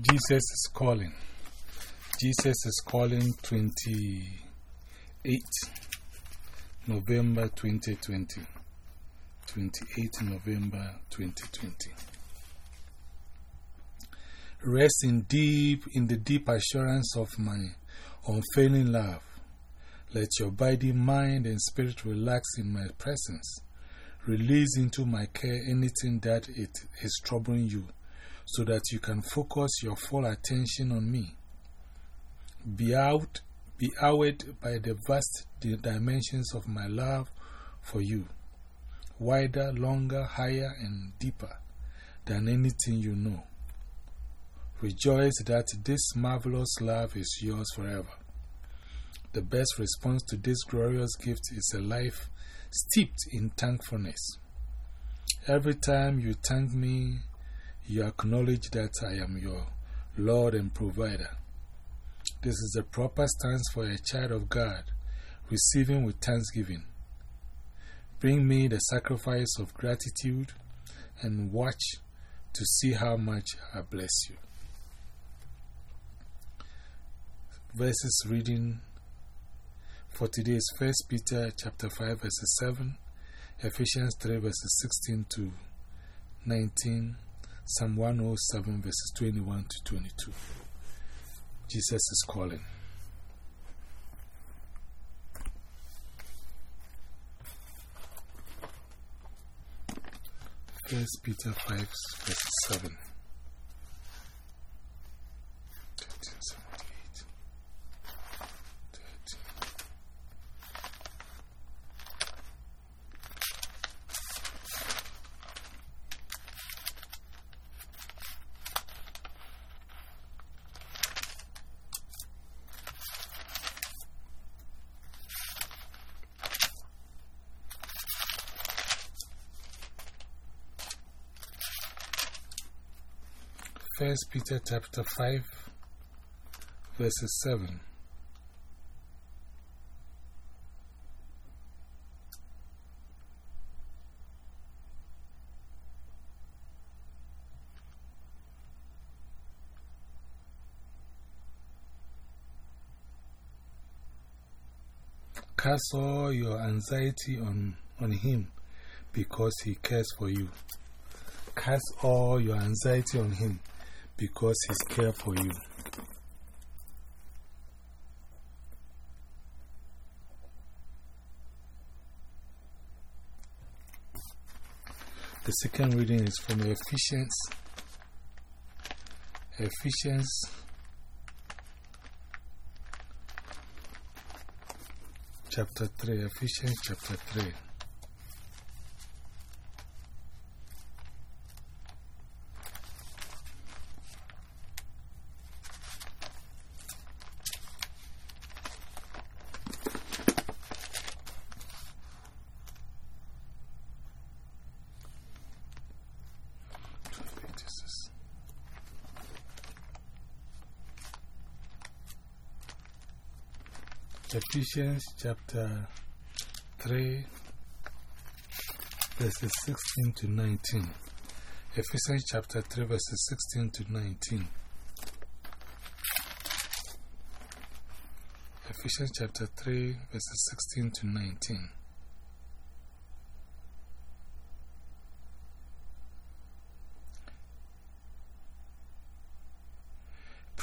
Jesus is calling. Jesus is calling 28 November 2020. 28 November 2020. Rest in deep in the deep assurance of my unfailing love. Let your body, mind, and spirit relax in my presence. Release into my care anything that it is troubling you so that you can focus your full attention on me. Be out, be awed by the vast dimensions of my love for you, wider, longer, higher, and deeper than anything you know. Rejoice that this marvelous love is yours forever. The best response to this glorious gift is a life steeped in thankfulness. Every time you thank me, you acknowledge that I am your Lord and provider. This is the proper stance for a child of God, receiving with thanksgiving. Bring me the sacrifice of gratitude and watch to see how much I bless you. Verses reading for today is 1 Peter chapter 5 verses 7, Ephesians 3 verses 16 to 19, Psalm 107 verses 21 to 22. Jesus is calling. First Peter 5 verses 7. First Peter chapter 5, verses 7. Cast all your anxiety on, on Him because He cares for you. Cast all your anxiety on Him because He's care for you. The second reading is from Ephesians. Ephesians chapter 3. Ephesians chapter 3. Ephesians chapter 3, verses 16 to 19. Ephesians chapter 3, verses 16 to 19. Ephesians chapter 3, verses 16 to 19.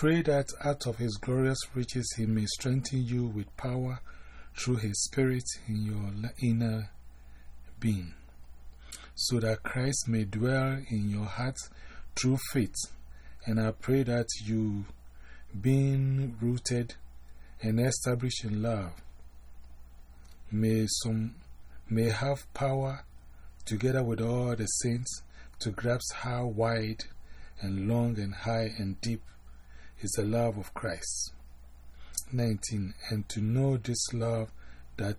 Pray that out of His glorious riches He may strengthen you with power through His Spirit in your inner being, so that Christ may dwell in your heart through faith. And I pray that you, being rooted and established in love, may, some, may have power together with all the saints to grasp how wide and long and high and deep is the love of Christ. 19. And to know this love that